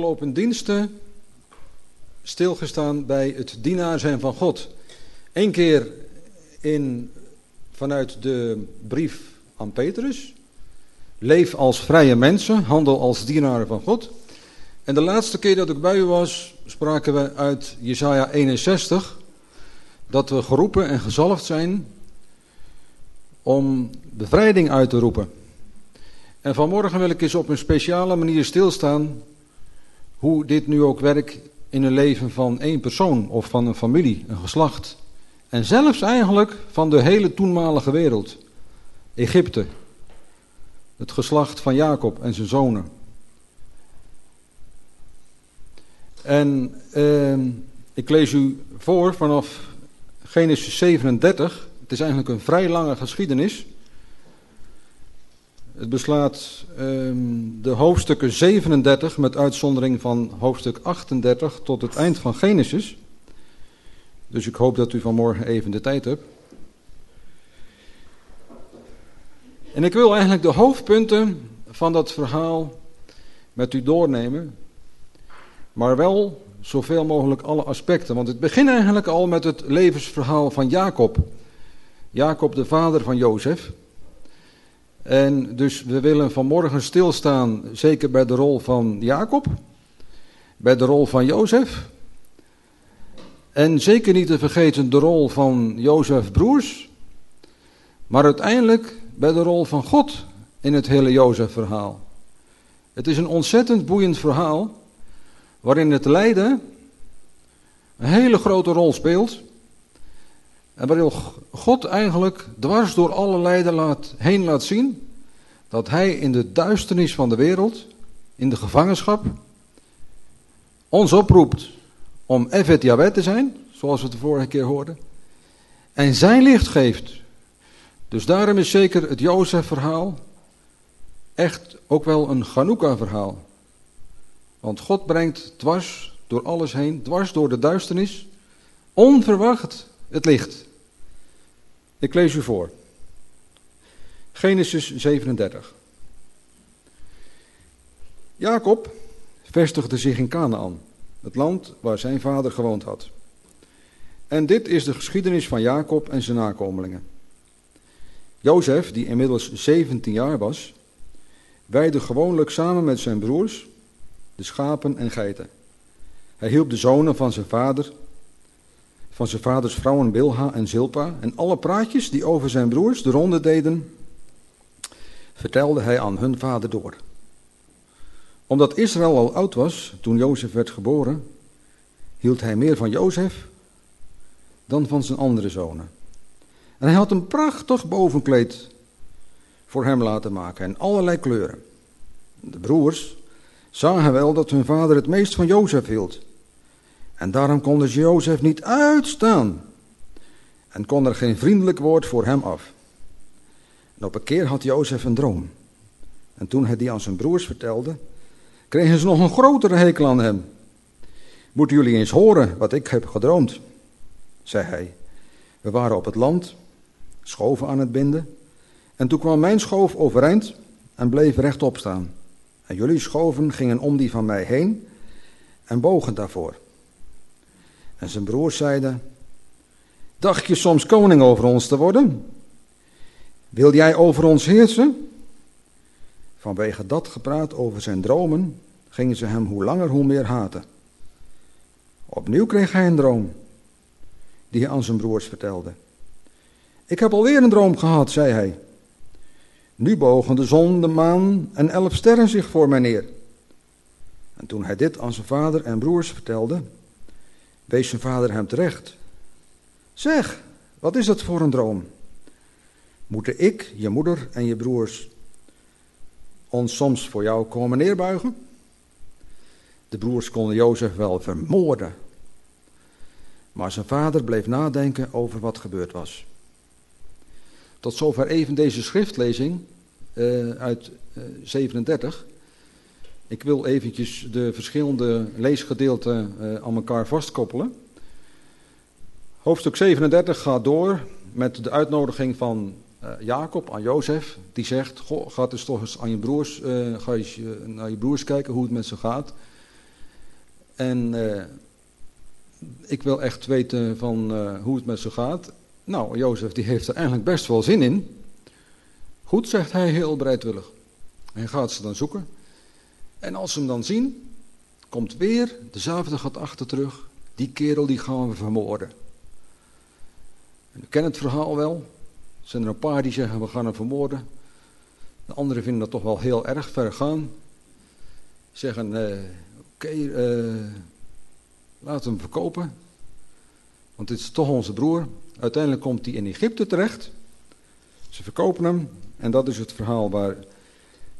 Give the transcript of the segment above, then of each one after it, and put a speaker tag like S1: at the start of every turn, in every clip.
S1: afgelopen diensten stilgestaan bij het dienaar zijn van God. Eén keer in, vanuit de brief aan Petrus. Leef als vrije mensen, handel als dienaren van God. En de laatste keer dat ik bij u was, spraken we uit Jesaja 61 dat we geroepen en gezalfd zijn om bevrijding uit te roepen. En vanmorgen wil ik eens op een speciale manier stilstaan hoe dit nu ook werkt in een leven van één persoon of van een familie, een geslacht. En zelfs eigenlijk van de hele toenmalige wereld. Egypte, het geslacht van Jacob en zijn zonen. En eh, ik lees u voor vanaf Genesis 37. Het is eigenlijk een vrij lange geschiedenis. Het beslaat um, de hoofdstukken 37 met uitzondering van hoofdstuk 38 tot het eind van Genesis. Dus ik hoop dat u vanmorgen even de tijd hebt. En ik wil eigenlijk de hoofdpunten van dat verhaal met u doornemen. Maar wel zoveel mogelijk alle aspecten. Want het begint eigenlijk al met het levensverhaal van Jacob. Jacob, de vader van Jozef. En dus we willen vanmorgen stilstaan, zeker bij de rol van Jacob, bij de rol van Jozef. En zeker niet te vergeten de rol van Jozef broers, maar uiteindelijk bij de rol van God in het hele Jozef-verhaal. Het is een ontzettend boeiend verhaal, waarin het lijden een hele grote rol speelt. En waarin God eigenlijk dwars door alle lijden laat, heen laat zien dat hij in de duisternis van de wereld, in de gevangenschap, ons oproept om Evet Yahweh te zijn, zoals we het de vorige keer hoorden, en zijn licht geeft. Dus daarom is zeker het Jozef-verhaal echt ook wel een Chanukka-verhaal. Want God brengt dwars door alles heen, dwars door de duisternis, onverwacht het licht. Ik lees u voor. Genesis 37. Jacob vestigde zich in Canaan, het land waar zijn vader gewoond had. En dit is de geschiedenis van Jacob en zijn nakomelingen. Jozef, die inmiddels 17 jaar was, weide gewoonlijk samen met zijn broers de schapen en geiten. Hij hielp de zonen van zijn vader, van zijn vaders vrouwen Bilha en Zilpa, en alle praatjes die over zijn broers de ronde deden, vertelde hij aan hun vader door. Omdat Israël al oud was toen Jozef werd geboren, hield hij meer van Jozef dan van zijn andere zonen. En hij had een prachtig bovenkleed voor hem laten maken in allerlei kleuren. De broers zagen wel dat hun vader het meest van Jozef hield. En daarom konden ze Jozef niet uitstaan. En kon er geen vriendelijk woord voor hem af. En op een keer had Jozef een droom. En toen hij die aan zijn broers vertelde, kregen ze nog een grotere hekel aan hem. Moeten jullie eens horen wat ik heb gedroomd, zei hij. We waren op het land, schoven aan het binden. En toen kwam mijn schoof overeind en bleef rechtop staan. En jullie schoven gingen om die van mij heen en bogen daarvoor. En zijn broers zeiden: Dacht je soms koning over ons te worden? Wil jij over ons heersen? Vanwege dat gepraat over zijn dromen gingen ze hem hoe langer hoe meer haten. Opnieuw kreeg hij een droom, die hij aan zijn broers vertelde. Ik heb alweer een droom gehad, zei hij. Nu bogen de zon, de maan en elf sterren zich voor mij neer. En toen hij dit aan zijn vader en broers vertelde, wees zijn vader hem terecht. Zeg, wat is dat voor een droom? Moeten ik, je moeder en je broers ons soms voor jou komen neerbuigen? De broers konden Jozef wel vermoorden. Maar zijn vader bleef nadenken over wat gebeurd was. Tot zover even deze schriftlezing uh, uit uh, eh, 37. Ik wil eventjes de verschillende leesgedeelten uh, aan elkaar vastkoppelen. Hoofdstuk 37 gaat door met de uitnodiging van Jacob aan Jozef. Die zegt, ga dus toch eens aan je broers, ga eens naar je broers kijken hoe het met ze gaat. En ik wil echt weten van hoe het met ze gaat. Nou, Jozef die heeft er eigenlijk best wel zin in. Goed, zegt hij heel bereidwillig. Hij gaat ze dan zoeken. En als ze hem dan zien, komt weer dezelfde gat achter terug. Die kerel die gaan we vermoorden. En u kent het verhaal wel. Er zijn er een paar die zeggen we gaan hem vermoorden. De anderen vinden dat toch wel heel erg ver gaan. Zeggen, uh, oké, uh, laten we hem verkopen. Want dit is toch onze broer. Uiteindelijk komt hij in Egypte terecht. Ze verkopen hem. En dat is het verhaal waar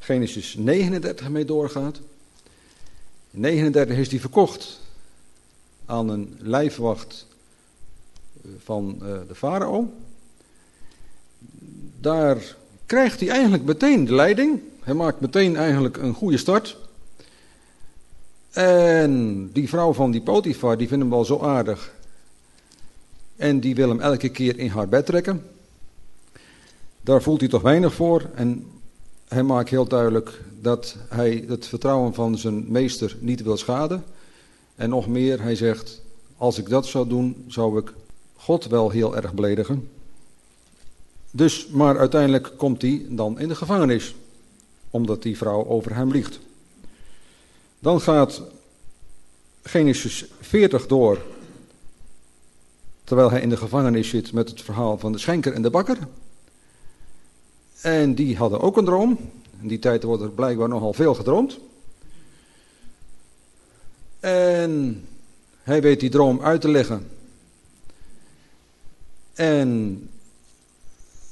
S1: Genesis 39 mee doorgaat. In 39 is hij verkocht aan een lijfwacht van de farao. Daar krijgt hij eigenlijk meteen de leiding. Hij maakt meteen eigenlijk een goede start. En die vrouw van die Potifar, die vindt hem wel zo aardig. En die wil hem elke keer in haar bed trekken. Daar voelt hij toch weinig voor. En hij maakt heel duidelijk dat hij het vertrouwen van zijn meester niet wil schaden. En nog meer, hij zegt, als ik dat zou doen, zou ik God wel heel erg beledigen. Dus, maar uiteindelijk komt hij dan in de gevangenis, omdat die vrouw over hem liegt. Dan gaat Genesis 40 door, terwijl hij in de gevangenis zit met het verhaal van de schenker en de bakker. En die hadden ook een droom. In die tijd wordt er blijkbaar nogal veel gedroomd. En hij weet die droom uit te leggen. En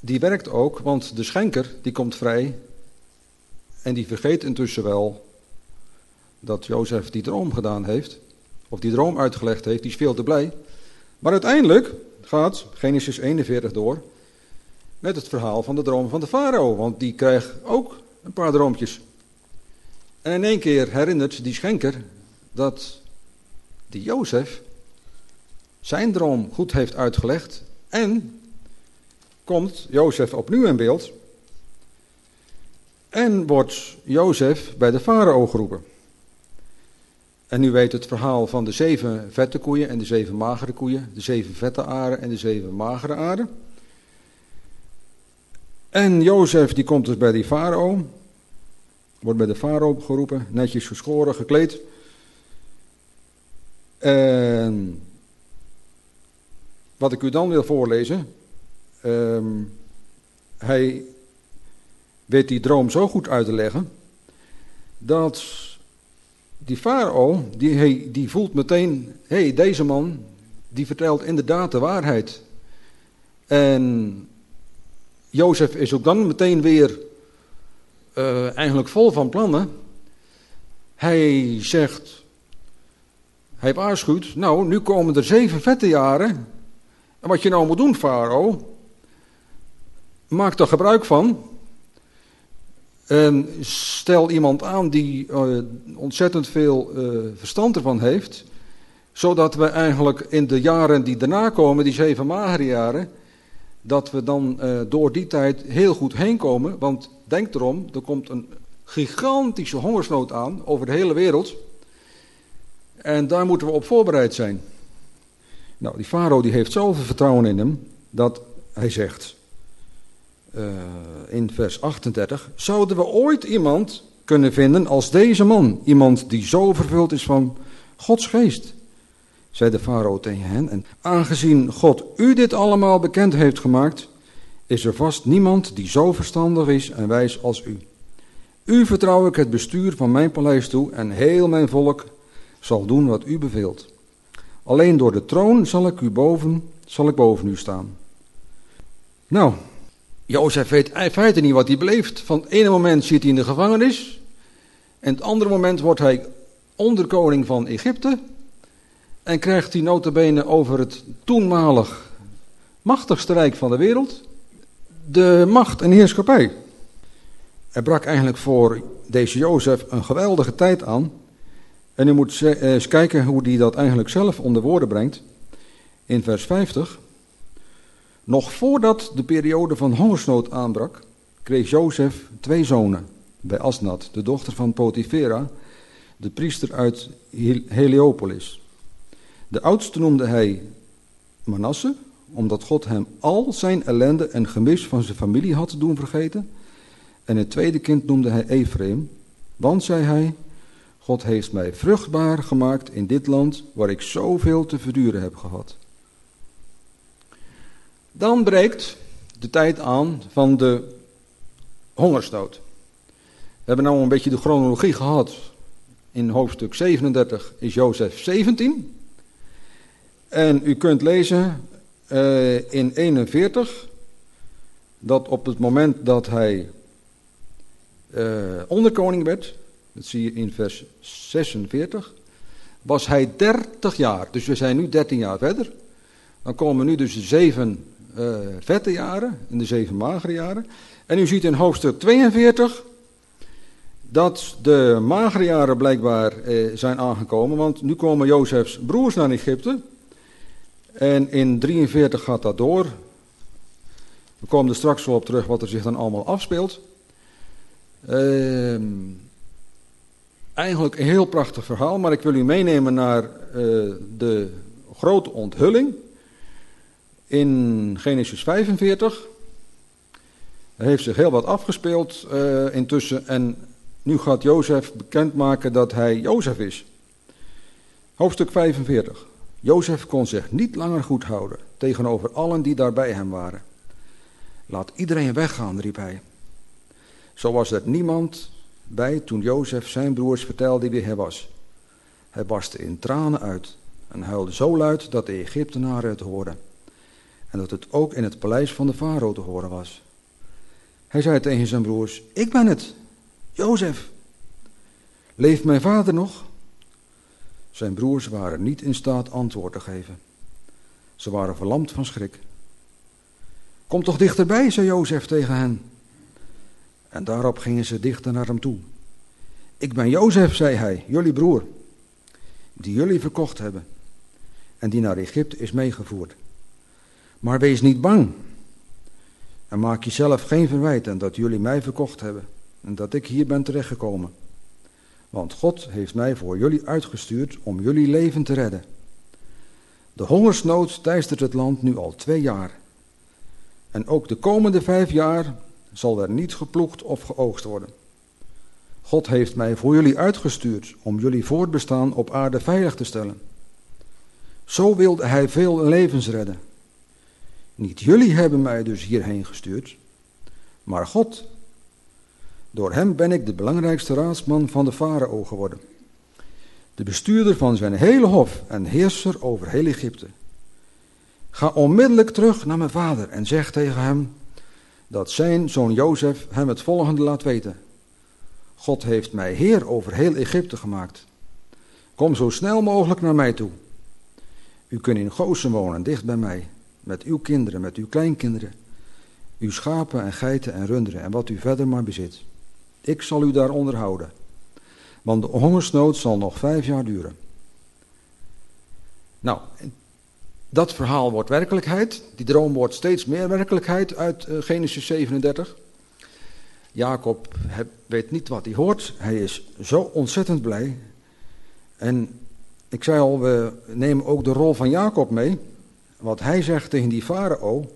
S1: die werkt ook, want de schenker die komt vrij. En die vergeet intussen wel dat Jozef die droom gedaan heeft. Of die droom uitgelegd heeft, die is veel te blij. Maar uiteindelijk gaat Genesis 41 door met het verhaal van de droom van de farao. Want die krijgt ook een paar droompjes. En in één keer herinnert die schenker dat die Jozef zijn droom goed heeft uitgelegd. En komt Jozef opnieuw in beeld. En wordt Jozef bij de farao geroepen. En u weet het verhaal van de zeven vette koeien en de zeven magere koeien. De zeven vette aren en de zeven magere aren. En Jozef die komt dus bij die farao. Wordt bij de farao geroepen, netjes geschoren, gekleed. En wat ik u dan wil voorlezen. Um, hij weet die droom zo goed uit te leggen. Dat die farao, die, die voelt meteen, hé, hey, deze man, die vertelt inderdaad de waarheid. En Jozef is ook dan meteen weer uh, eigenlijk vol van plannen. Hij zegt, hij waarschuwt, nou, nu komen er zeven vette jaren. En wat je nou moet doen, farao, maak er gebruik van. En stel iemand aan die uh, ontzettend veel uh, verstand ervan heeft, zodat we eigenlijk in de jaren die daarna komen, die zeven magere jaren, dat we dan uh, door die tijd heel goed heen komen. Want denk erom, er komt een gigantische hongersnood aan over de hele wereld. En daar moeten we op voorbereid zijn. Nou, die farao die heeft zoveel vertrouwen in hem, dat hij zegt uh, in vers 38, zouden we ooit iemand kunnen vinden als deze man? Iemand die zo vervuld is van Gods geest zei de farao tegen hen. En aangezien God u dit allemaal bekend heeft gemaakt, is er vast niemand die zo verstandig is en wijs als u. U vertrouw ik het bestuur van mijn paleis toe en heel mijn volk zal doen wat u beveelt. Alleen door de troon zal ik, u boven, zal ik boven u staan. Nou, Jozef weet in feite niet wat hij beleeft. Van het ene moment zit hij in de gevangenis. En het andere moment wordt hij onderkoning van Egypte. En krijgt hij notabene over het toenmalig machtigste rijk van de wereld de macht en heerschappij. Er brak eigenlijk voor deze Jozef een geweldige tijd aan. En u moet eh, eens kijken hoe hij dat eigenlijk zelf onder woorden brengt. In vers 50. Nog voordat de periode van hongersnood aanbrak, kreeg Jozef twee zonen bij Asnat, de dochter van Potifera, de priester uit Heliopolis. De oudste noemde hij Manasse, omdat God hem al zijn ellende en gemis van zijn familie had doen vergeten. En het tweede kind noemde hij Ephraim, want, zei hij, God heeft mij vruchtbaar gemaakt in dit land waar ik zoveel te verduren heb gehad. Dan breekt de tijd aan van de hongersnood. We hebben nou een beetje de chronologie gehad. In hoofdstuk 37 is Jozef 17. En u kunt lezen uh, in 41 dat op het moment dat hij uh, onderkoning werd, dat zie je in vers 46, was hij 30 jaar. Dus we zijn nu 13 jaar verder. Dan komen nu dus de zeven uh, vette jaren en de zeven magere jaren. En u ziet in hoofdstuk 42 dat de magere jaren blijkbaar eh, zijn aangekomen, want nu komen Jozefs broers naar Egypte. En in 43 gaat dat door. We komen er straks wel op terug wat er zich dan allemaal afspeelt. Uh, eigenlijk een heel prachtig verhaal, maar ik wil u meenemen naar uh, de grote onthulling. In Genesis 45. Er heeft zich heel wat afgespeeld uh, intussen en nu gaat Jozef bekendmaken dat hij Jozef is. Hoofdstuk 45. Jozef kon zich niet langer goed houden tegenover allen die daar bij hem waren. Laat iedereen weggaan, riep hij. Zo was er niemand bij toen Jozef zijn broers vertelde wie hij was. Hij barstte in tranen uit en huilde zo luid dat de Egyptenaren het hoorden. En dat het ook in het paleis van de farao te horen was. Hij zei tegen zijn broers: Ik ben het, Jozef. Leeft mijn vader nog? Zijn broers waren niet in staat antwoord te geven. Ze waren verlamd van schrik. Kom toch dichterbij, zei Jozef tegen hen. En daarop gingen ze dichter naar hem toe. Ik ben Jozef, zei hij, jullie broer, die jullie verkocht hebben en die naar Egypte is meegevoerd. Maar wees niet bang en maak jezelf geen verwijt aan dat jullie mij verkocht hebben en dat ik hier ben terechtgekomen. Want God heeft mij voor jullie uitgestuurd om jullie leven te redden. De hongersnood teistert het land nu al twee jaar. En ook de komende vijf jaar zal er niet geploegd of geoogst worden. God heeft mij voor jullie uitgestuurd om jullie voortbestaan op aarde veilig te stellen. Zo wilde hij veel levens redden. Niet jullie hebben mij dus hierheen gestuurd, maar God door hem ben ik de belangrijkste raadsman van de farao geworden. De bestuurder van zijn hele hof en heerser over heel Egypte. Ga onmiddellijk terug naar mijn vader en zeg tegen hem dat zijn zoon Jozef hem het volgende laat weten. God heeft mij heer over heel Egypte gemaakt. Kom zo snel mogelijk naar mij toe. U kunt in Gozen wonen, dicht bij mij, met uw kinderen, met uw kleinkinderen, uw schapen en geiten en runderen en wat u verder maar bezit. Ik zal u daar onderhouden. Want de hongersnood zal nog vijf jaar duren. Nou, dat verhaal wordt werkelijkheid. Die droom wordt steeds meer werkelijkheid uit uh, Genesis 37. Jacob weet niet wat hij hoort. Hij is zo ontzettend blij. En ik zei al, we nemen ook de rol van Jacob mee. Wat hij zegt tegen die farao,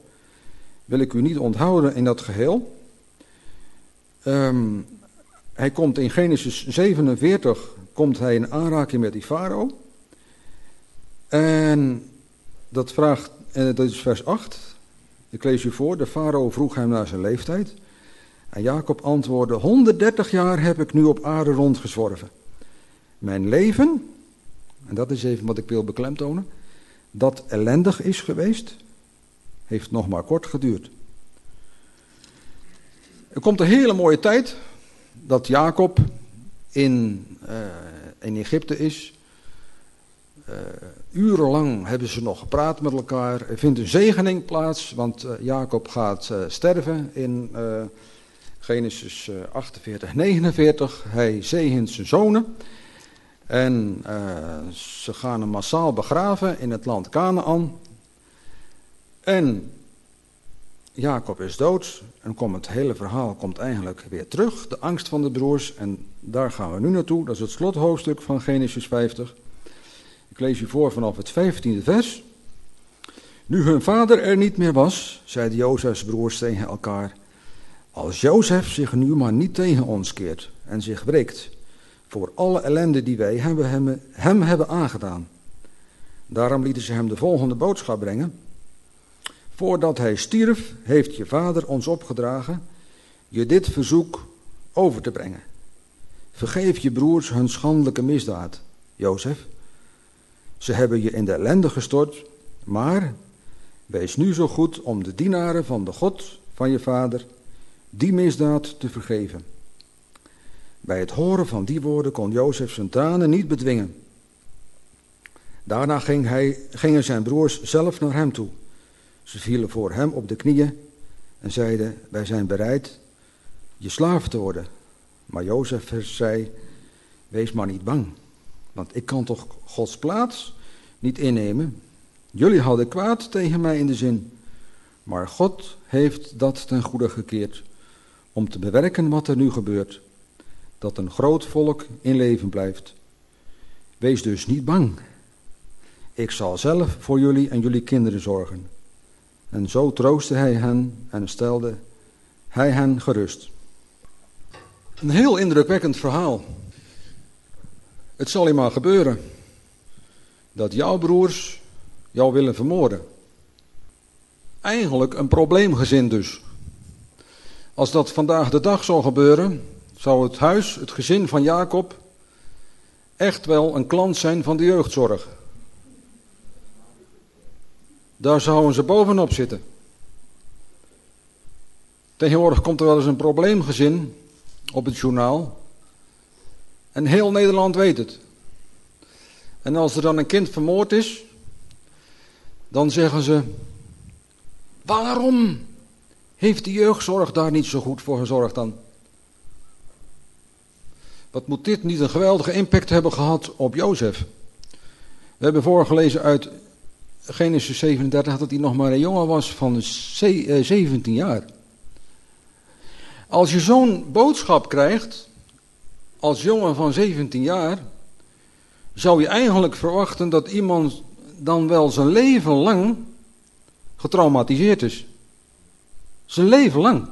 S1: wil ik u niet onthouden in dat geheel. Um, hij komt in Genesis 47 komt hij in aanraking met die farao. En dat vraagt, dat is vers 8. Ik lees u voor. De farao vroeg hem naar zijn leeftijd. En Jacob antwoordde: 130 jaar heb ik nu op aarde rondgezworven. Mijn leven, en dat is even wat ik wil beklemtonen, dat ellendig is geweest, heeft nog maar kort geduurd. Er komt een hele mooie tijd dat Jacob in, uh, in Egypte is. Uh, urenlang hebben ze nog gepraat met elkaar. Er vindt een zegening plaats, want uh, Jacob gaat sterven in Genesis 48, 49. Hij zegent zijn zonen. En ze gaan hem massaal begraven in het land Canaan. En Jacob is dood en komt het hele verhaal komt eigenlijk weer terug. De angst van de broers en daar gaan we nu naartoe. Dat is het slothoofdstuk van Genesis 50. Ik lees u voor vanaf het 15e vers. Nu hun vader er niet meer was, zeiden Jozefs broers tegen elkaar. Als Jozef zich nu maar niet tegen ons keert en zich wreekt voor alle ellende die wij hem, hem hebben aangedaan. Daarom lieten ze hem de volgende boodschap brengen. Voordat hij stierf, heeft je vader ons opgedragen je dit verzoek over te brengen. Vergeef je broers hun schandelijke misdaad, Jozef. Ze hebben je in de ellende gestort, maar wees nu zo goed om de dienaren van de God van je vader die misdaad te vergeven. Bij het horen van die woorden kon Jozef zijn tranen niet bedwingen. Daarna ging hij, gingen zijn broers zelf naar hem toe. Ze vielen voor hem op de knieën en zeiden: Wij zijn bereid je slaaf te worden. Maar Jozef zei: Wees maar niet bang, want ik kan toch Gods plaats niet innemen. Jullie hadden kwaad tegen mij in de zin, maar God heeft dat ten goede gekeerd om te bewerken wat er nu gebeurt, dat een groot volk in leven blijft. Wees dus niet bang. Ik zal zelf voor jullie en jullie kinderen zorgen. En zo troostte hij hen en stelde hij hen gerust. Een heel indrukwekkend verhaal. Het zal je maar gebeuren dat jouw broers jou willen vermoorden. Eigenlijk een probleemgezin dus. Als dat vandaag de dag zou gebeuren, zou het huis, het gezin van Jacob, echt wel een klant zijn van de jeugdzorg. Daar zouden ze bovenop zitten. Tegenwoordig komt er wel eens een probleemgezin op het journaal. En heel Nederland weet het. En als er dan een kind vermoord is, dan zeggen ze: Waarom heeft de jeugdzorg daar niet zo goed voor gezorgd dan? Wat moet dit niet een geweldige impact hebben gehad op Jozef? We hebben voorgelezen uit Genesis 37 dat hij nog maar een jongen was van 17 eh, jaar. Als je zo'n boodschap krijgt, als jongen van 17 jaar, zou je eigenlijk verwachten dat iemand dan wel zijn leven lang getraumatiseerd is. Zijn leven lang.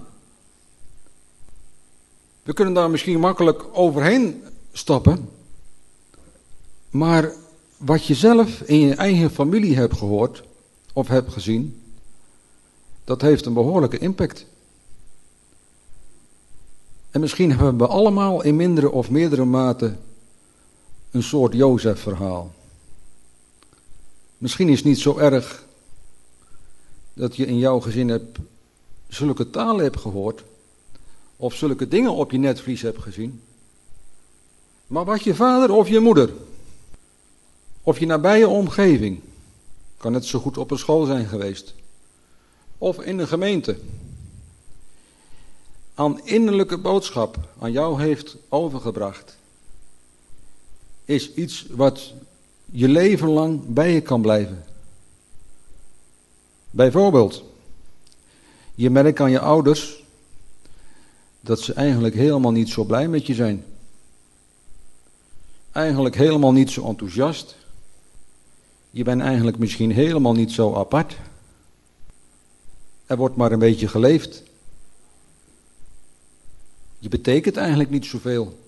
S1: We kunnen daar misschien makkelijk overheen stappen. Maar wat je zelf in je eigen familie hebt gehoord of hebt gezien, dat heeft een behoorlijke impact. En misschien hebben we allemaal in mindere of meerdere mate een soort Jozef-verhaal. Misschien is het niet zo erg dat je in jouw gezin hebt, zulke talen hebt gehoord, of zulke dingen op je netvlies hebt gezien. Maar wat je vader of je moeder, of je nabije omgeving, kan het zo goed op een school zijn geweest, of in een gemeente, aan innerlijke boodschap aan jou heeft overgebracht, is iets wat je leven lang bij je kan blijven. Bijvoorbeeld, je merkt aan je ouders dat ze eigenlijk helemaal niet zo blij met je zijn. Eigenlijk helemaal niet zo enthousiast. Je bent eigenlijk misschien helemaal niet zo apart. Er wordt maar een beetje geleefd. Je betekent eigenlijk niet zoveel.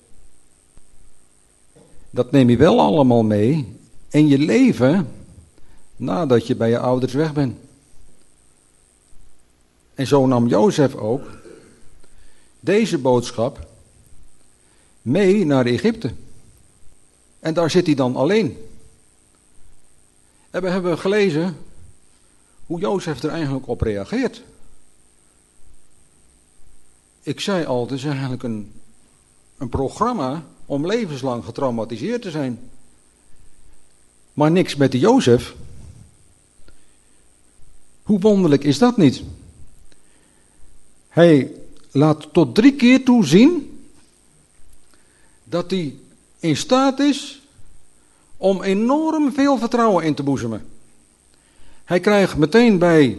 S1: Dat neem je wel allemaal mee in je leven nadat je bij je ouders weg bent. En zo nam Jozef ook deze boodschap mee naar Egypte. En daar zit hij dan alleen. En we hebben gelezen hoe Jozef er eigenlijk op reageert. Ik zei al, het is eigenlijk een, een programma om levenslang getraumatiseerd te zijn. Maar niks met de Jozef. Hoe wonderlijk is dat niet? Hij laat tot drie keer toe zien dat hij in staat is om enorm veel vertrouwen in te boezemen. Hij krijgt meteen bij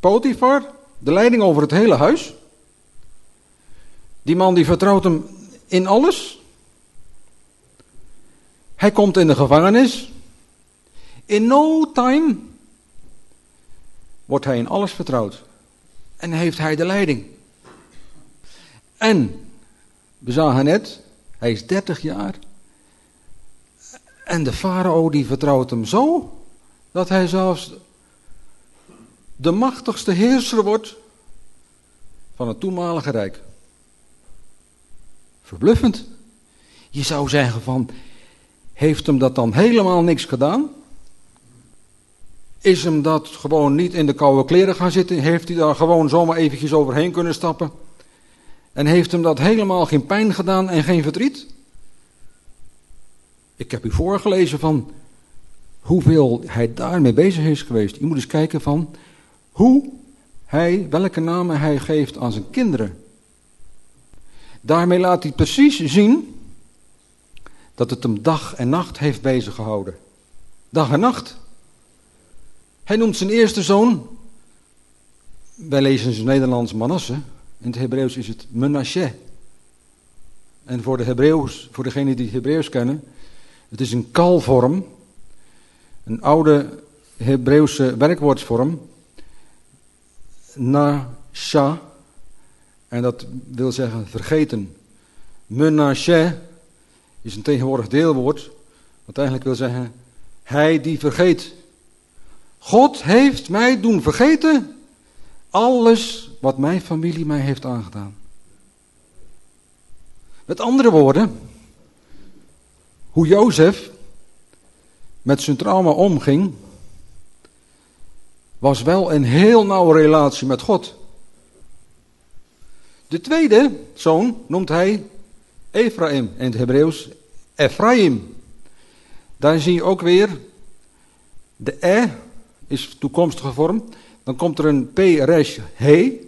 S1: Potifar, de leiding over het hele huis. Die man die vertrouwt hem in alles. Hij komt in de gevangenis. In no time wordt hij in alles vertrouwd. En heeft hij de leiding. En, we zagen net, hij is 30 jaar. En de farao die vertrouwt hem zo, dat hij zelfs de machtigste heerser wordt van het toenmalige rijk. Verbluffend. Je zou zeggen van, heeft hem dat dan helemaal niks gedaan? Is hem dat gewoon niet in de koude kleren gaan zitten? Heeft hij daar gewoon zomaar eventjes overheen kunnen stappen? En heeft hem dat helemaal geen pijn gedaan en geen verdriet? Ik heb u voorgelezen van hoeveel hij daarmee bezig is geweest. Je moet eens kijken van hoe hij, welke namen hij geeft aan zijn kinderen. Daarmee laat hij precies zien dat het hem dag en nacht heeft bezig gehouden. Dag en nacht. Hij noemt zijn eerste zoon, wij lezen zijn Nederlands Manasse, in het Hebreeuws is het Menashe. En voor de Hebreeuws, voor degenen die het Hebreeuws kennen, het is een kalvorm, een oude Hebreeuwse werkwoordsvorm, nasha, en dat wil zeggen vergeten. Menashe is een tegenwoordig deelwoord, wat eigenlijk wil zeggen, hij die vergeet. God heeft mij doen vergeten alles wat mijn familie mij heeft aangedaan. Met andere woorden, hoe Jozef met zijn trauma omging, was wel een heel nauwe relatie met God. De tweede zoon noemt hij Ephraim in het Hebreeuws Ephraim. Daar zie je ook weer de E is toekomstige vorm. Dan komt er een P resh he.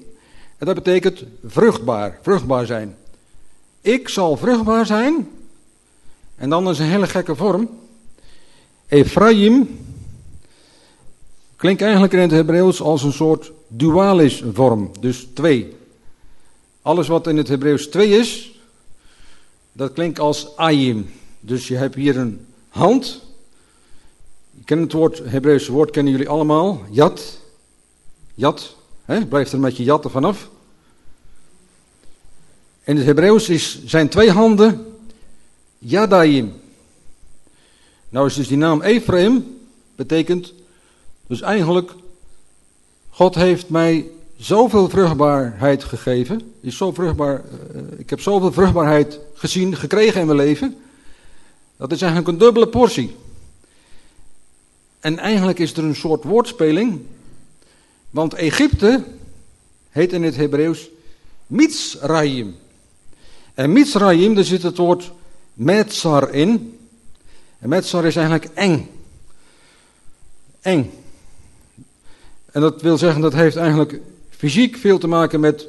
S1: En dat betekent vruchtbaar, vruchtbaar zijn. Ik zal vruchtbaar zijn. En dan is een hele gekke vorm. Ephraim klinkt eigenlijk in het Hebreeuws als een soort dualis vorm. Dus twee. Alles wat in het Hebreeuws twee is, dat klinkt als ayim. Dus je hebt hier een hand. Je kent het woord, Hebreeuwse woord kennen jullie allemaal. Jat. Jat. Hè? Blijft er met je jatten vanaf. In het Hebreeuws zijn twee handen Yadayim. Nou is dus die naam Ephraim betekent dus eigenlijk God heeft mij zoveel vruchtbaarheid gegeven. Is zo vruchtbaar, uh, ik heb zoveel vruchtbaarheid gezien, gekregen in mijn leven. Dat is eigenlijk een dubbele portie. En eigenlijk is er een soort woordspeling. Want Egypte heet in het Hebreeuws Mitzrayim. En Mitzrayim, daar zit het woord Metzar in. En Metzar is eigenlijk eng. Eng. En dat wil zeggen, dat heeft eigenlijk fysiek veel te maken met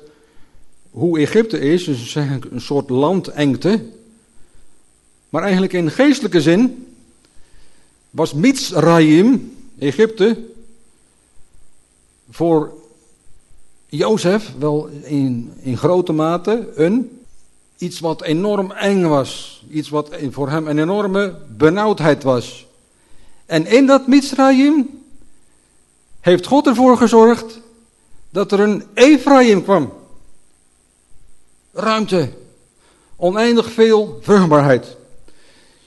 S1: hoe Egypte is. Dus een soort landengte. Maar eigenlijk in geestelijke zin was Mitzrayim, Egypte, voor Jozef wel in, in grote mate een iets wat enorm eng was. Iets wat voor hem een enorme benauwdheid was. En in dat Mitzrayim heeft God ervoor gezorgd dat er een Ephraim kwam. Ruimte. Oneindig veel vruchtbaarheid.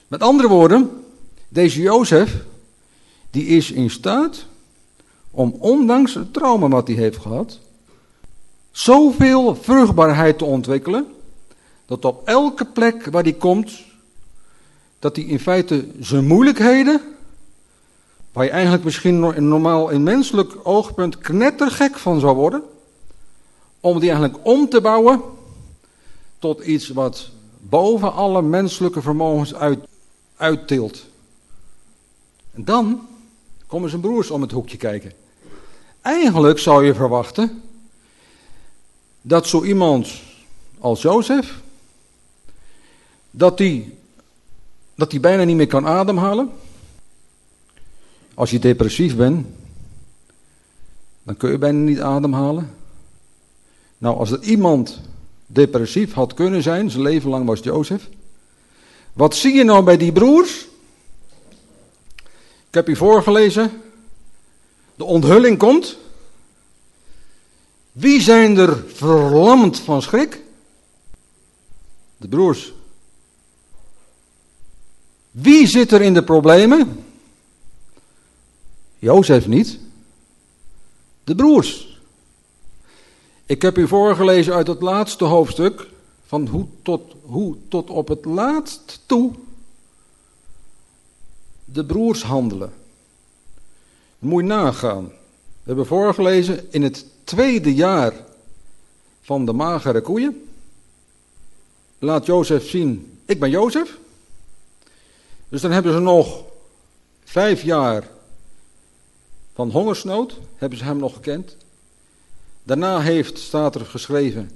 S1: Met andere woorden, deze Jozef, die is in staat om ondanks het trauma wat hij heeft gehad, zoveel vruchtbaarheid te ontwikkelen, dat op elke plek waar hij komt, dat hij in feite zijn moeilijkheden, waar je eigenlijk misschien normaal in menselijk oogpunt knettergek van zou worden, om die eigenlijk om te bouwen tot iets wat boven alle menselijke vermogens uit, uittilt. En dan komen zijn broers om het hoekje kijken. Eigenlijk zou je verwachten dat zo iemand als Jozef, dat die, dat bijna niet meer kan ademhalen. Als je depressief bent, dan kun je bijna niet ademhalen. Nou, als er iemand depressief had kunnen zijn, zijn leven lang was Jozef. Wat zie je nou bij die broers? Ik heb u voorgelezen. De onthulling komt. Wie zijn er verlamd van schrik? De broers. Wie zit er in de problemen? Jozef niet. De broers. Ik heb u voorgelezen uit het laatste hoofdstuk van hoe tot, hoe tot op het laatst toe de broers handelen. moet je nagaan. We hebben voorgelezen in het tweede jaar van de magere koeien. Laat Jozef zien, ik ben Jozef. Dus dan hebben ze nog vijf jaar van hongersnood, hebben ze hem nog gekend. Daarna heeft, staat er geschreven,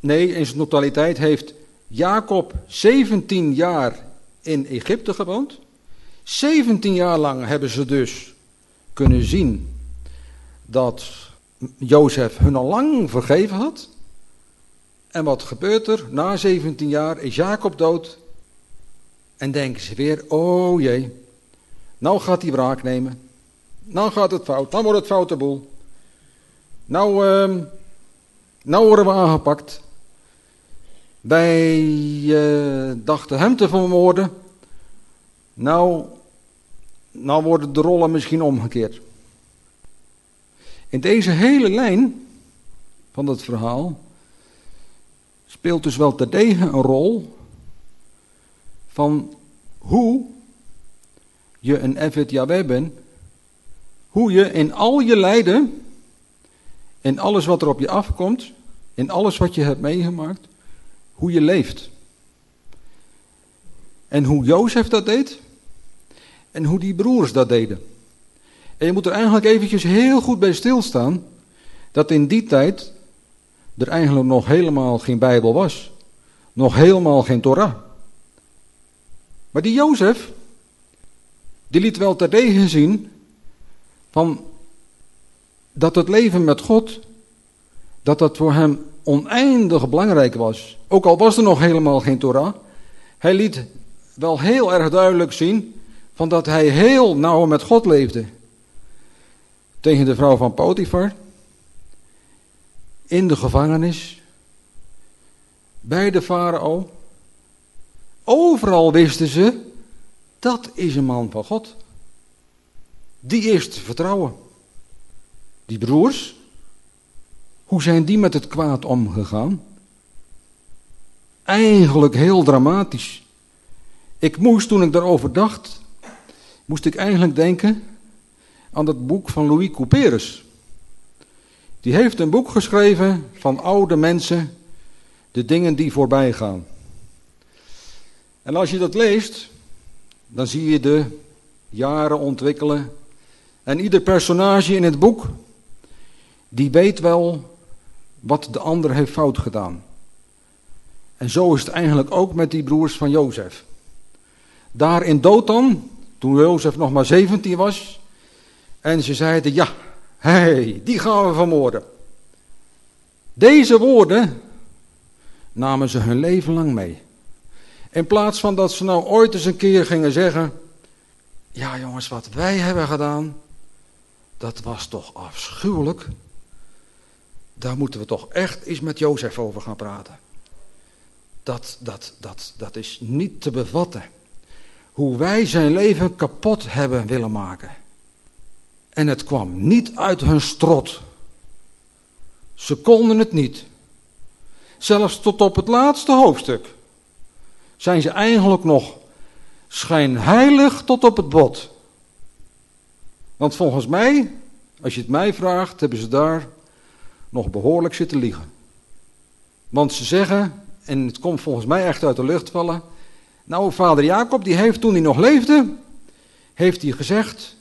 S1: nee, in zijn totaliteit heeft Jacob 17 jaar in Egypte gewoond. 17 jaar lang hebben ze dus kunnen zien dat Jozef hun al lang vergeven had. En wat gebeurt er? Na 17 jaar is Jacob dood. En denken ze weer, oh jee, nou gaat hij wraak nemen. Nou gaat het fout, dan wordt het foute boel. Nou, uh, nou worden we aangepakt. Wij uh, dachten hem te vermoorden. Nou, nou worden de rollen misschien omgekeerd. In deze hele lijn van het verhaal speelt dus wel terdege een rol van hoe je een Evet Yahweh bent, hoe je in al je lijden, in alles wat er op je afkomt, in alles wat je hebt meegemaakt, hoe je leeft. En hoe Jozef dat deed, en hoe die broers dat deden. En je moet er eigenlijk eventjes heel goed bij stilstaan, dat in die tijd er eigenlijk nog helemaal geen Bijbel was. Nog helemaal geen Torah. Maar die Jozef, die liet wel terdege zien van dat het leven met God, dat dat voor hem oneindig belangrijk was. Ook al was er nog helemaal geen Torah. Hij liet wel heel erg duidelijk zien van dat hij heel nauw met God leefde. Tegen de vrouw van Potifar, in de gevangenis, bij de farao. Overal wisten ze, dat is een man van God. Die te vertrouwen. Die broers, hoe zijn die met het kwaad omgegaan? Eigenlijk heel dramatisch. Ik moest, toen ik daarover dacht, moest ik eigenlijk denken aan het boek van Louis Couperus. Die heeft een boek geschreven van oude mensen, de dingen die voorbij gaan. En als je dat leest, dan zie je de jaren ontwikkelen. En ieder personage in het boek, die weet wel wat de ander heeft fout gedaan. En zo is het eigenlijk ook met die broers van Jozef. Daar in Dothan, toen Jozef nog maar 17 was, en ze zeiden, ja, hey, die gaan we vermoorden. Deze woorden namen ze hun leven lang mee. In plaats van dat ze nou ooit eens een keer gingen zeggen: Ja, jongens, wat wij hebben gedaan, dat was toch afschuwelijk. Daar moeten we toch echt eens met Jozef over gaan praten. Dat, dat, dat, dat is niet te bevatten. Hoe wij zijn leven kapot hebben willen maken. En het kwam niet uit hun strot. Ze konden het niet. Zelfs tot op het laatste hoofdstuk zijn ze eigenlijk nog schijnheilig tot op het bot. Want volgens mij, als je het mij vraagt, hebben ze daar nog behoorlijk zitten liegen. Want ze zeggen, en het komt volgens mij echt uit de lucht vallen. Nou, vader Jacob, die heeft toen hij nog leefde, heeft hij gezegd,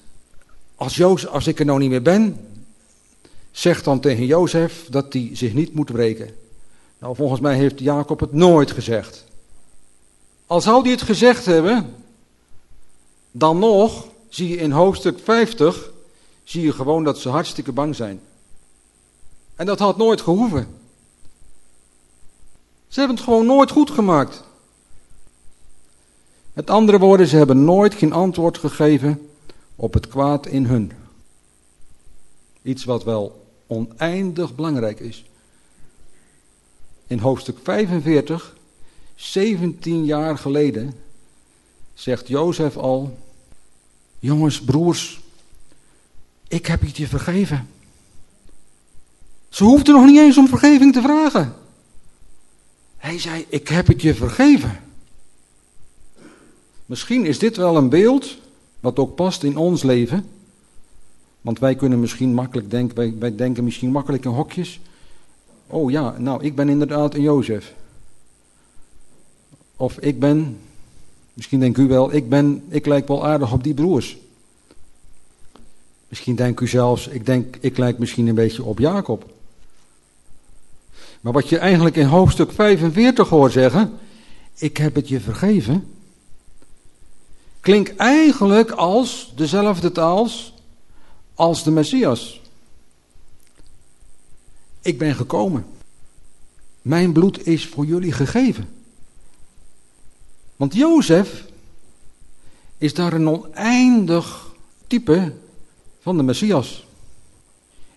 S1: als, Jozef, als ik er nou niet meer ben, zeg dan tegen Jozef dat hij zich niet moet wreken. Nou, volgens mij heeft Jacob het nooit gezegd. Al zou hij het gezegd hebben, dan nog zie je in hoofdstuk 50 zie je gewoon dat ze hartstikke bang zijn. En dat had nooit gehoeven. Ze hebben het gewoon nooit goed gemaakt. Met andere woorden, ze hebben nooit geen antwoord gegeven op het kwaad in hun. Iets wat wel oneindig belangrijk is. In hoofdstuk 45, 17 jaar geleden, zegt Jozef al: Jongens, broers, ik heb het je vergeven. Ze hoefden nog niet eens om vergeving te vragen. Hij zei: Ik heb het je vergeven. Misschien is dit wel een beeld wat ook past in ons leven. Want wij kunnen misschien makkelijk denken, wij, wij denken misschien makkelijk in hokjes. Oh ja, nou, ik ben inderdaad een Jozef. Of ik ben, misschien denkt u wel, ik ben, ik lijk wel aardig op die broers. Misschien denkt u zelfs, ik denk, ik lijk misschien een beetje op Jacob. Maar wat je eigenlijk in hoofdstuk 45 hoort zeggen, ik heb het je vergeven, klinkt eigenlijk als dezelfde taal als de Messias. Ik ben gekomen. Mijn bloed is voor jullie gegeven. Want Jozef is daar een oneindig type van de Messias.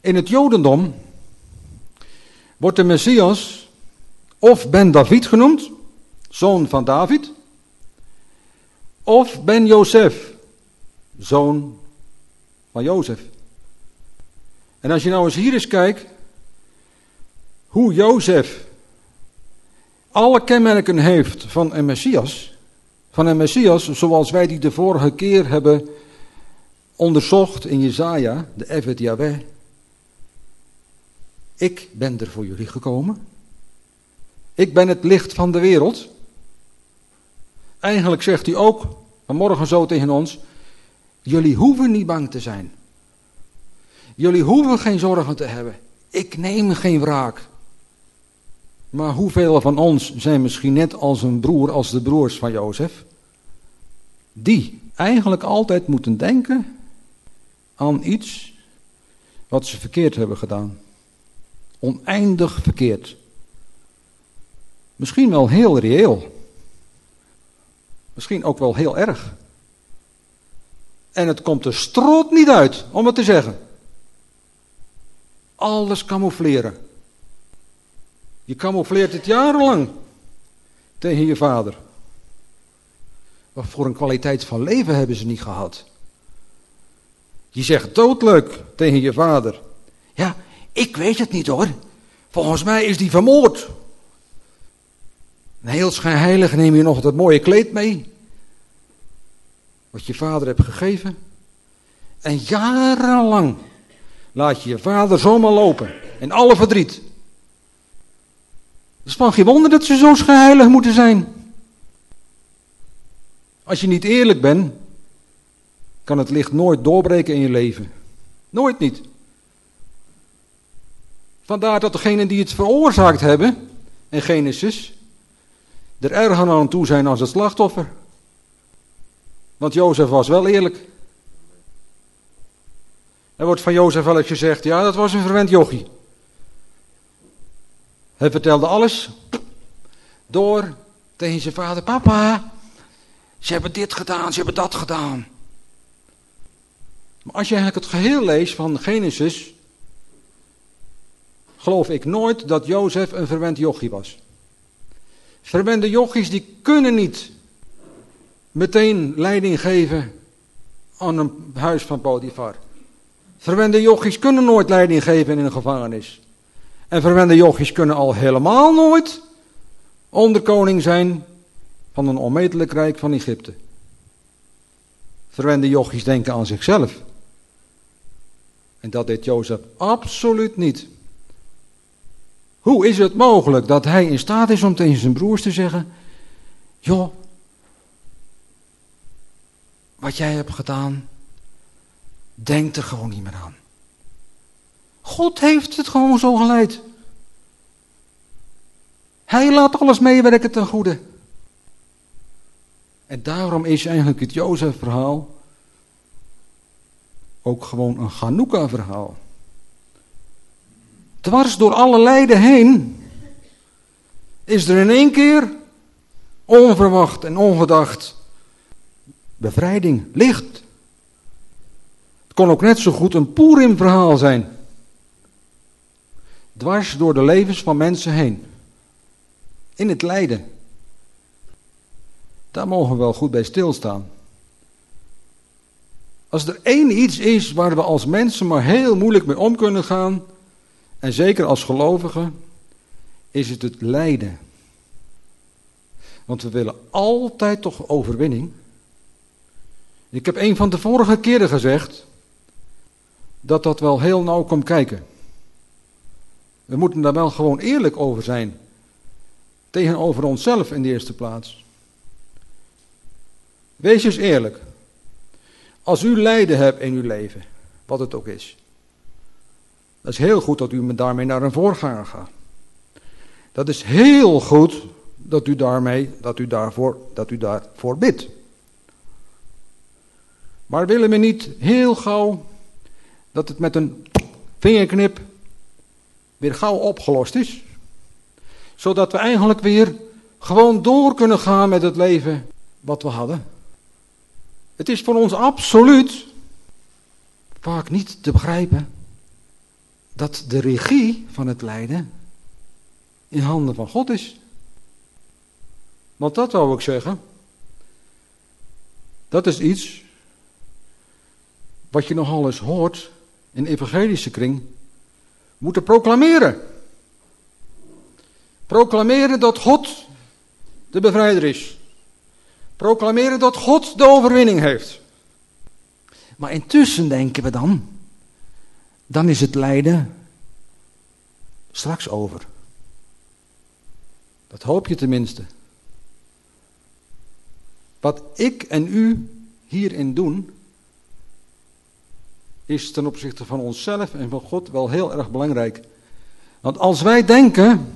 S1: In het Jodendom wordt de Messias of Ben David genoemd, zoon van David, of Ben Jozef, zoon van Jozef. En als je nou eens hier eens kijkt, hoe Jozef alle kenmerken heeft van een Messias, van een Messias zoals wij die de vorige keer hebben onderzocht in Jezaja, de Evet Yahweh. Ik ben er voor jullie gekomen. Ik ben het licht van de wereld. Eigenlijk zegt hij ook vanmorgen zo tegen ons, jullie hoeven niet bang te zijn. Jullie hoeven geen zorgen te hebben. Ik neem geen wraak. Maar hoeveel van ons zijn misschien net als een broer, als de broers van Jozef, die eigenlijk altijd moeten denken aan iets wat ze verkeerd hebben gedaan. Oneindig verkeerd. Misschien wel heel reëel. Misschien ook wel heel erg. En het komt er strot niet uit om het te zeggen. Alles camoufleren. Je camoufleert het jarenlang tegen je vader. Wat voor een kwaliteit van leven hebben ze niet gehad? Je zegt doodleuk tegen je vader. Ja, ik weet het niet hoor. Volgens mij is die vermoord. En heel schijnheilig neem je nog dat mooie kleed mee. Wat je vader hebt gegeven. En jarenlang laat je je vader zomaar lopen. In alle verdriet. Het is van geen wonder dat ze zo schijnheilig moeten zijn. Als je niet eerlijk bent, kan het licht nooit doorbreken in je leven. Nooit niet. Vandaar dat degenen die het veroorzaakt hebben, in Genesis, er erger aan toe zijn als het slachtoffer. Want Jozef was wel eerlijk. Er wordt van Jozef wel eens gezegd, ja dat was een verwend jochie. Hij vertelde alles door tegen zijn vader, papa, ze hebben dit gedaan, ze hebben dat gedaan. Maar als je eigenlijk het geheel leest van Genesis, geloof ik nooit dat Jozef een verwend jochie was. Verwende jochies die kunnen niet meteen leiding geven aan een huis van Potifar. Verwende jochies kunnen nooit leiding geven in een gevangenis. En verwende jochies kunnen al helemaal nooit onderkoning zijn van een onmetelijk rijk van Egypte. Verwende jochies denken aan zichzelf. En dat deed Jozef absoluut niet. Hoe is het mogelijk dat hij in staat is om tegen zijn broers te zeggen: Joh, wat jij hebt gedaan, denk er gewoon niet meer aan. God heeft het gewoon zo geleid. Hij laat alles meewerken ten goede. En daarom is eigenlijk het Jozef-verhaal ook gewoon een Hanukkah-verhaal. Dwars door alle lijden heen is er in één keer onverwacht en ongedacht bevrijding, licht. Het kon ook net zo goed een Purim-verhaal zijn. Dwars door de levens van mensen heen. In het lijden. Daar mogen we wel goed bij stilstaan. Als er één iets is waar we als mensen maar heel moeilijk mee om kunnen gaan, en zeker als gelovigen, is het het lijden. Want we willen altijd toch overwinning. Ik heb een van de vorige keren gezegd dat dat wel heel nauw komt kijken. We moeten daar wel gewoon eerlijk over zijn. Tegenover onszelf in de eerste plaats. Wees eens eerlijk. Als u lijden hebt in uw leven, wat het ook is. Dat is heel goed dat u daarmee naar een voorganger gaat. Dat is heel goed dat u daarmee, dat u daarvoor, dat u daarvoor bidt. Maar willen we niet heel gauw dat het met een vingerknip weer gauw opgelost is? Zodat we eigenlijk weer gewoon door kunnen gaan met het leven wat we hadden. Het is voor ons absoluut vaak niet te begrijpen dat de regie van het lijden in handen van God is. Want dat wou ik zeggen. Dat is iets wat je nogal eens hoort in evangelische kring moeten proclameren. Proclameren dat God de bevrijder is. Proclameren dat God de overwinning heeft. Maar intussen denken we dan, dan is het lijden straks over. Dat hoop je tenminste. Wat ik en u hierin doen, is ten opzichte van onszelf en van God wel heel erg belangrijk. Want als wij denken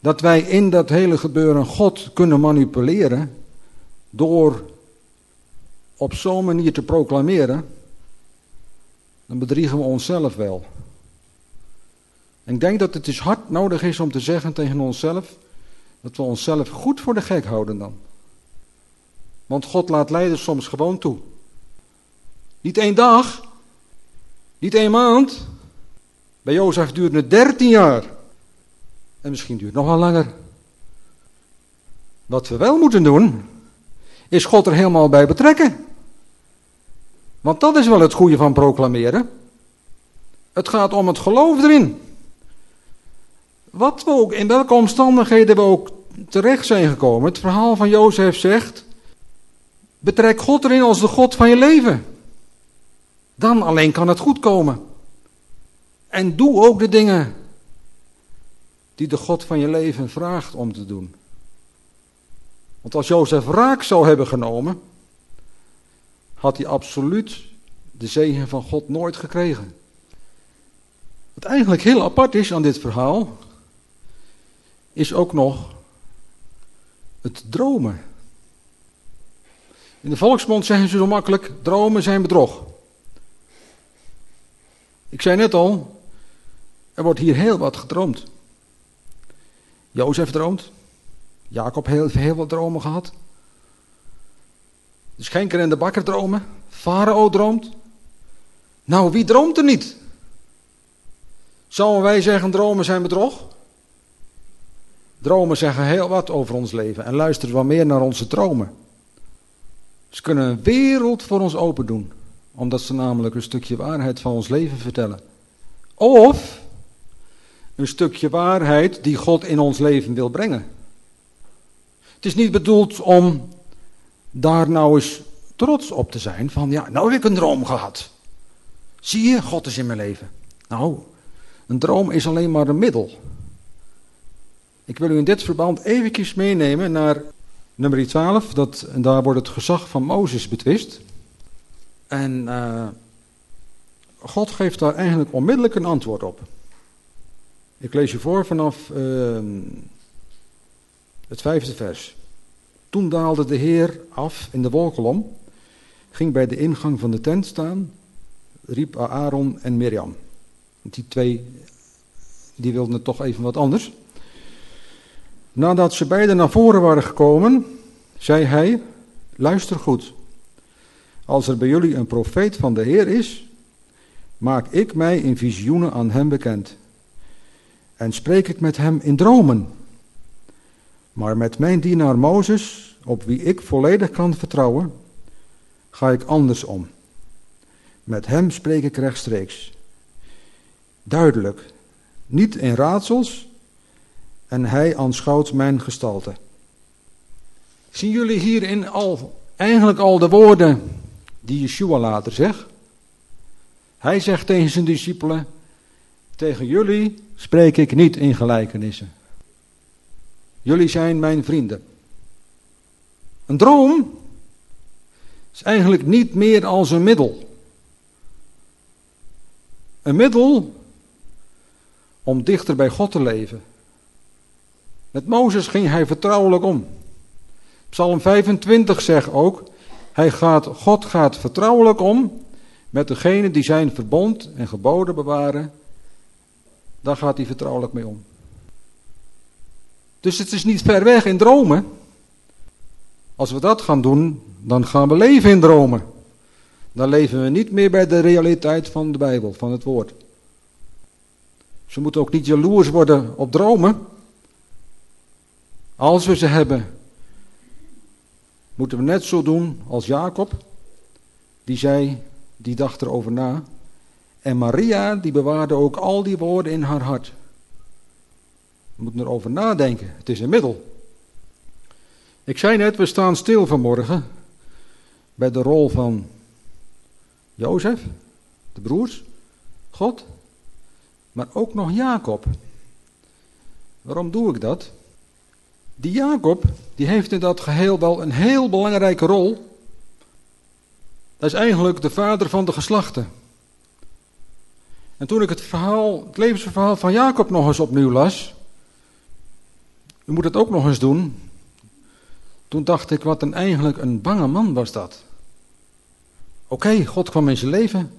S1: dat wij in dat hele gebeuren God kunnen manipuleren door op zo'n manier te proclameren, dan bedriegen we onszelf wel. En ik denk dat het dus hard nodig is om te zeggen tegen onszelf dat we onszelf goed voor de gek houden dan. Want God laat lijden soms gewoon toe. Niet één dag, niet één maand. Bij Jozef duurde het dertien jaar. En misschien duurt het nog wel langer. Wat we wel moeten doen, is God er helemaal bij betrekken. Want dat is wel het goede van proclameren. Het gaat om het geloof erin. Wat we ook, in welke omstandigheden we ook terecht zijn gekomen. Het verhaal van Jozef zegt, betrek God erin als de God van je leven. Dan alleen kan het goed komen. En doe ook de dingen die de God van je leven vraagt om te doen. Want als Jozef raak zou hebben genomen, had hij absoluut de zegen van God nooit gekregen. Wat eigenlijk heel apart is aan dit verhaal, is ook nog het dromen. In de volksmond zeggen ze zo makkelijk: dromen zijn bedrog. Ik zei net al, er wordt hier heel wat gedroomd. Jozef droomt. Jacob heeft heel wat dromen gehad. De schenker en de bakker dromen. Farao droomt. Nou, wie droomt er niet? Zouden wij zeggen dromen zijn bedrog? Dromen zeggen heel wat over ons leven en luisteren wat meer naar onze dromen. Ze kunnen een wereld voor ons open doen omdat ze namelijk een stukje waarheid van ons leven vertellen. Of een stukje waarheid die God in ons leven wil brengen. Het is niet bedoeld om daar nou eens trots op te zijn van ja, nou heb ik een droom gehad. Zie je, God is in mijn leven. Nou, een droom is alleen maar een middel. Ik wil u in dit verband eventjes meenemen naar nummer 12, dat, daar wordt het gezag van Mozes betwist. En uh, God geeft daar eigenlijk onmiddellijk een antwoord op. Ik lees je voor vanaf uh, het vijfde vers. Toen daalde de Heer af in de wolkolom, ging bij de ingang van de tent staan, riep Aaron en Mirjam. Die twee, die wilden het toch even wat anders. Nadat ze beiden naar voren waren gekomen, zei hij, luister goed. Als er bij jullie een profeet van de Heer is, maak ik mij in visioenen aan hem bekend. En spreek ik met hem in dromen. Maar met mijn dienaar Mozes, op wie ik volledig kan vertrouwen, ga ik anders om. Met hem spreek ik rechtstreeks. Duidelijk, niet in raadsels, en hij aanschouwt mijn gestalte. Zien jullie hierin al, eigenlijk al de woorden die Yeshua later zegt? Hij zegt tegen zijn discipelen, tegen jullie spreek ik niet in gelijkenissen. Jullie zijn mijn vrienden. Een droom is eigenlijk niet meer als een middel. Een middel om dichter bij God te leven. Met Mozes ging hij vertrouwelijk om. Psalm 25 zegt ook, hij gaat, God gaat vertrouwelijk om met degene die zijn verbond en geboden bewaren. Daar gaat hij vertrouwelijk mee om. Dus het is niet ver weg in dromen. Als we dat gaan doen, dan gaan we leven in dromen. Dan leven we niet meer bij de realiteit van de Bijbel, van het woord. Ze moeten ook niet jaloers worden op dromen. Als we ze hebben, moeten we net zo doen als Jacob. Die zei, die dacht erover na. En Maria, die bewaarde ook al die woorden in haar hart. We moeten erover nadenken. Het is een middel. Ik zei net, we staan stil vanmorgen bij de rol van Jozef, de broers, God, maar ook nog Jacob. Waarom doe ik dat? Die Jacob, die heeft in dat geheel wel een heel belangrijke rol. Dat is eigenlijk de vader van de geslachten. En toen ik het verhaal, het levensverhaal van Jacob nog eens opnieuw las, u moet het ook nog eens doen, toen dacht ik, wat een eigenlijk een bange man was dat. Oké, God kwam in zijn leven.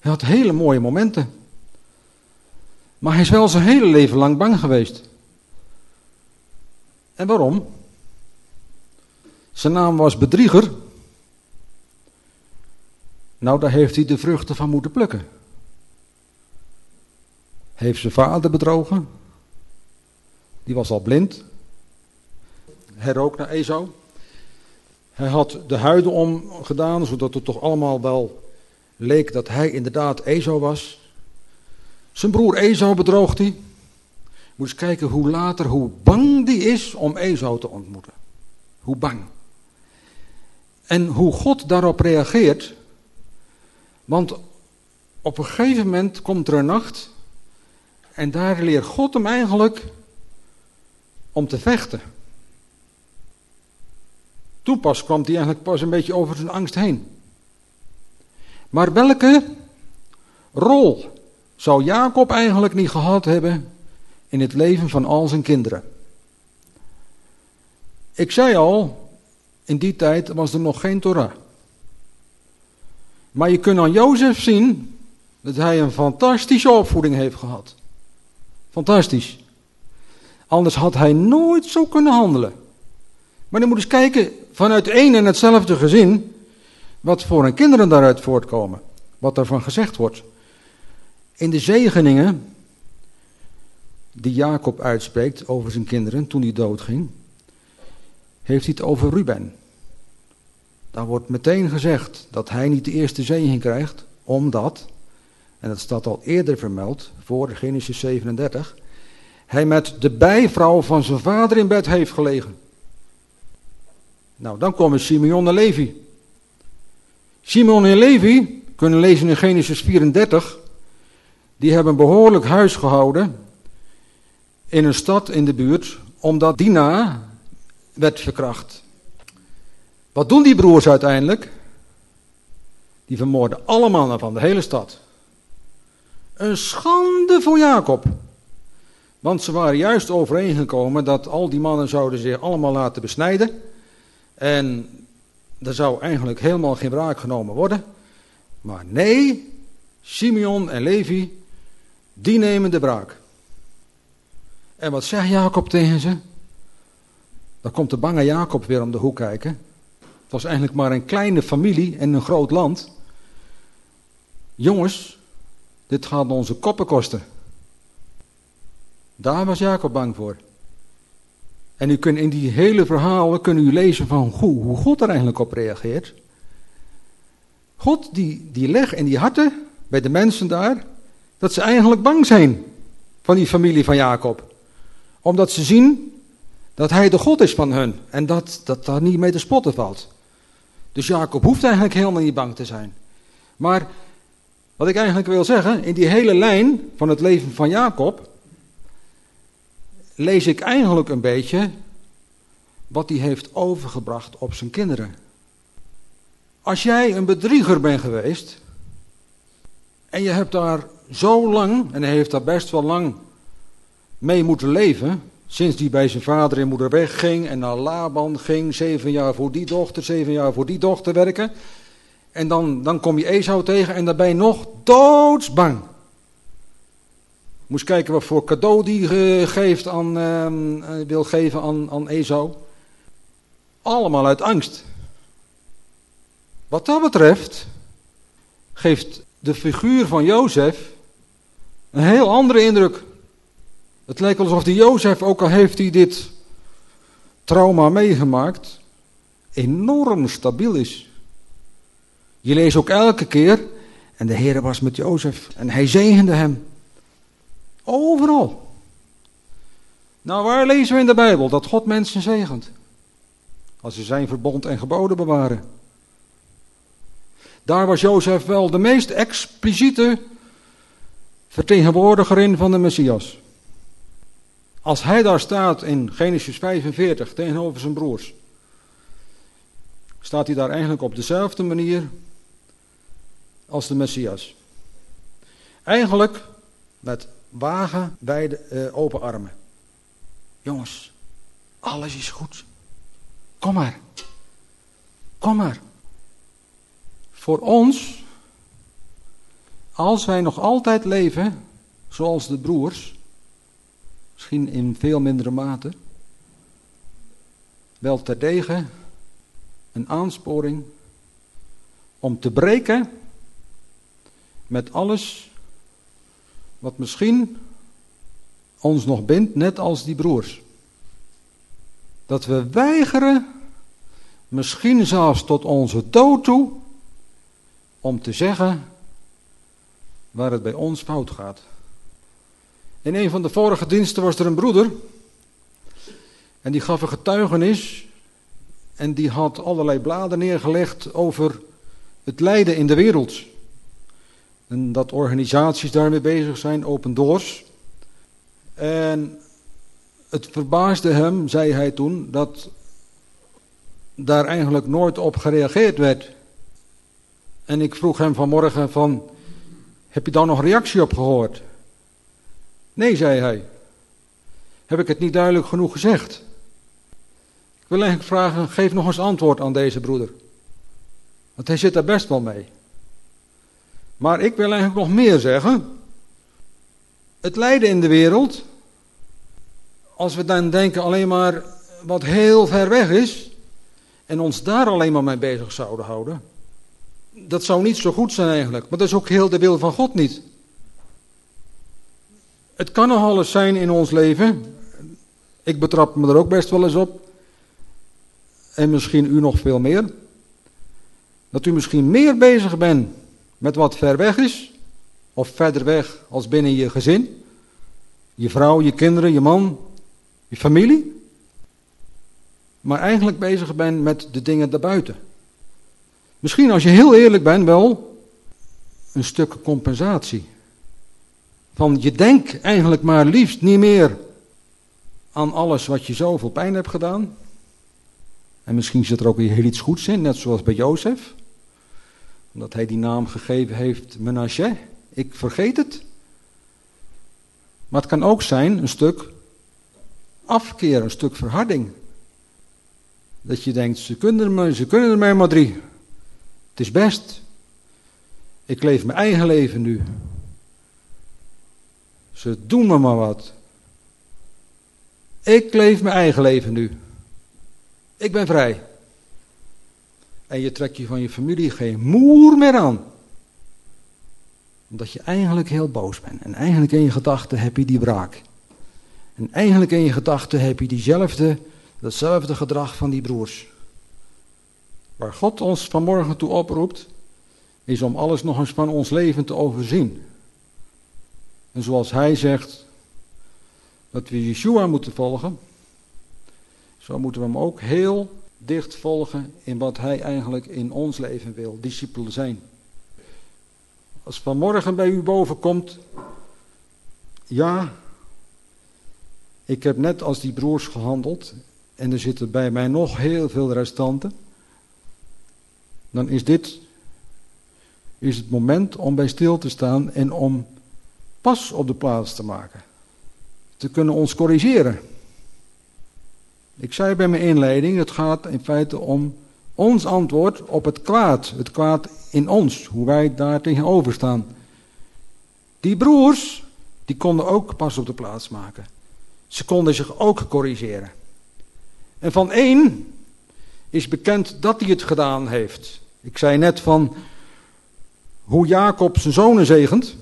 S1: Hij had hele mooie momenten. Maar hij is wel zijn hele leven lang bang geweest. En waarom? Zijn naam was bedrieger. Nou, daar heeft hij de vruchten van moeten plukken. Heeft zijn vader bedrogen. Die was al blind. Hij rook naar Esau. Hij had de huiden omgedaan, zodat het toch allemaal wel leek dat hij inderdaad Esau was. Zijn broer Esau bedroog hij. Eens kijken hoe later, hoe bang die is om Esau te ontmoeten. Hoe bang. En hoe God daarop reageert. Want op een gegeven moment komt er een nacht. En daar leert God hem eigenlijk om te vechten. Toen pas kwam hij eigenlijk pas een beetje over zijn angst heen. Maar welke rol zou Jacob eigenlijk niet gehad hebben in het leven van al zijn kinderen? Ik zei al, in die tijd was er nog geen Torah. Maar je kunt aan Jozef zien dat hij een fantastische opvoeding heeft gehad. Fantastisch. Anders had hij nooit zo kunnen handelen. Maar dan moet eens kijken vanuit één en hetzelfde gezin, wat voor een kinderen daaruit voortkomen. Wat daarvan gezegd wordt. In de zegeningen die Jacob uitspreekt over zijn kinderen toen hij doodging, heeft hij het over Ruben. Daar wordt meteen gezegd dat hij niet de eerste zegen krijgt, omdat, en dat staat al eerder vermeld, voor Genesis 37, hij met de bijvrouw van zijn vader in bed heeft gelegen. Nou, dan komen Simeon en Levi. Simeon en Levi, kunnen lezen in Genesis 34, die hebben behoorlijk huis gehouden in een stad in de buurt, omdat Dina werd verkracht. Wat doen die broers uiteindelijk? Die vermoorden alle mannen van de hele stad. Een schande voor Jacob. Want ze waren juist overeengekomen dat al die mannen zouden zich allemaal laten besnijden. En er zou eigenlijk helemaal geen wraak genomen worden. Maar nee, Simeon en Levi, die nemen de braak. En wat zegt Jacob tegen ze? Dan komt de bange Jacob weer om de hoek kijken. Het was eigenlijk maar een kleine familie en een groot land. Jongens, dit gaat onze koppen kosten. Daar was Jacob bang voor. En u kunt in die hele verhalen kunnen u lezen van hoe, hoe God er eigenlijk op reageert. God die, die legt in die harten bij de mensen daar dat ze eigenlijk bang zijn van die familie van Jacob. Omdat ze zien dat hij de God is van hun en dat, dat daar niet mee te spotten valt. Dus Jacob hoeft eigenlijk helemaal niet bang te zijn. Maar wat ik eigenlijk wil zeggen, in die hele lijn van het leven van Jacob, lees ik eigenlijk een beetje wat hij heeft overgebracht op zijn kinderen. Als jij een bedrieger bent geweest en je hebt daar zo lang, en hij heeft daar best wel lang mee moeten leven, sinds hij bij zijn vader en moeder wegging en naar Laban ging, zeven jaar voor die dochter, zeven jaar voor die dochter werken. En dan, dan kom je Esau tegen en dan ben je nog doodsbang. Moest kijken wat voor cadeau die geeft aan, uh, wil geven aan, aan Esau. Allemaal uit angst. Wat dat betreft geeft de figuur van Jozef een heel andere indruk. Het lijkt alsof die Jozef, ook al heeft hij dit trauma meegemaakt, enorm stabiel is. Je leest ook elke keer, en de Heer was met Jozef en hij zegende hem. Overal. Nou, waar lezen we in de Bijbel dat God mensen zegent? Als ze zijn verbond en geboden bewaren. Daar was Jozef wel de meest expliciete vertegenwoordiger in van de Messias. Als hij daar staat in Genesis 45 tegenover zijn broers, staat hij daar eigenlijk op dezelfde manier als de Messias. Eigenlijk met wagen wijde uh, open armen. Jongens, alles is goed. Kom maar. Kom maar. Voor ons, als wij nog altijd leven zoals de broers, misschien in veel mindere mate, wel terdege een aansporing om te breken met alles wat misschien ons nog bindt, net als die broers. Dat we weigeren, misschien zelfs tot onze dood toe, om te zeggen waar het bij ons fout gaat. In een van de vorige diensten was er een broeder. En die gaf een getuigenis. En die had allerlei bladen neergelegd over het lijden in de wereld. En dat organisaties daarmee bezig zijn, Open Doors. En het verbaasde hem, zei hij toen, dat daar eigenlijk nooit op gereageerd werd. En ik vroeg hem vanmorgen van, heb je daar nog reactie op gehoord? Nee, zei hij. Heb ik het niet duidelijk genoeg gezegd? Ik wil eigenlijk vragen, geef nog eens antwoord aan deze broeder. Want hij zit daar best wel mee. Maar ik wil eigenlijk nog meer zeggen. Het lijden in de wereld, als we dan denken alleen maar wat heel ver weg is, en ons daar alleen maar mee bezig zouden houden, dat zou niet zo goed zijn eigenlijk. Maar dat is ook heel de wil van God niet. Het kan nog alles zijn in ons leven. Ik betrap me er ook best wel eens op. En misschien u nog veel meer. Dat u misschien meer bezig bent met wat ver weg is. Of verder weg als binnen je gezin. Je vrouw, je kinderen, je man, je familie. Maar eigenlijk bezig bent met de dingen daarbuiten. Misschien als je heel eerlijk bent wel een stuk compensatie. Van je denkt eigenlijk maar liefst niet meer aan alles wat je zoveel pijn hebt gedaan. En misschien zit er ook weer heel iets goeds in, net zoals bij Jozef. Omdat hij die naam gegeven heeft, Menashe. Ik vergeet het. Maar het kan ook zijn een stuk afkeer, een stuk verharding. Dat je denkt, ze kunnen er, ze kunnen er maar drie. Het is best. Ik leef mijn eigen leven nu. Ze doen me maar wat. Ik leef mijn eigen leven nu. Ik ben vrij. En je trekt je van je familie geen moer meer aan. Omdat je eigenlijk heel boos bent. En eigenlijk in je gedachten heb je die wraak. En eigenlijk in je gedachten heb je diezelfde, datzelfde gedrag van die broers. Waar God ons vanmorgen toe oproept, is om alles nog eens van ons leven te overzien. En zoals hij zegt dat we Yeshua moeten volgen, zo moeten we hem ook heel dicht volgen in wat hij eigenlijk in ons leven wil, discipelen zijn. Als vanmorgen bij u boven komt, ja, ik heb net als die broers gehandeld en er zitten bij mij nog heel veel restanten, dan is dit is het moment om bij stil te staan en om pas op de plaats te maken. Te kunnen ons corrigeren. Ik zei bij mijn inleiding, het gaat in feite om ons antwoord op het kwaad. Het kwaad in ons, hoe wij daar tegenover staan. Die broers, die konden ook pas op de plaats maken. Ze konden zich ook corrigeren. En van één is bekend dat hij het gedaan heeft. Ik zei net van hoe Jacob zijn zonen zegent.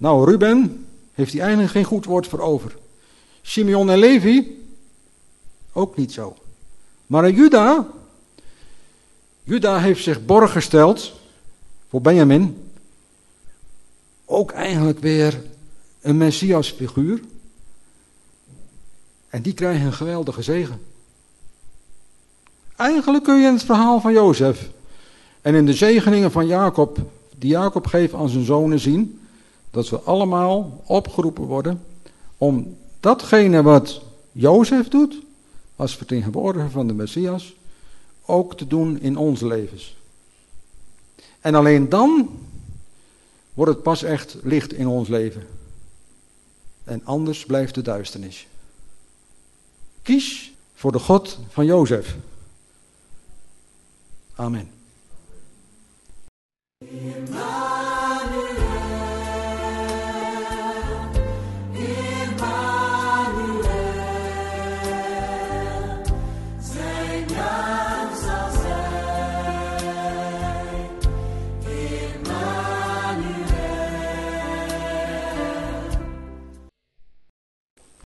S1: Nou, Ruben heeft hij eigenlijk geen goed woord voor over. Simeon en Levi ook niet zo. Maar Juda, Juda heeft zich borg gesteld voor Benjamin. Ook eigenlijk weer een Messias figuur. En die krijgen een geweldige zegen. Eigenlijk kun je in het verhaal van Jozef en in de zegeningen van Jacob, die Jacob geeft aan zijn zonen zien, dat we allemaal opgeroepen worden om datgene wat Jozef doet, als vertegenwoordiger van de Messias, ook te doen in onze levens. En alleen dan wordt het pas echt licht in ons leven. En anders blijft de duisternis. Kies voor de God van Jozef. Amen.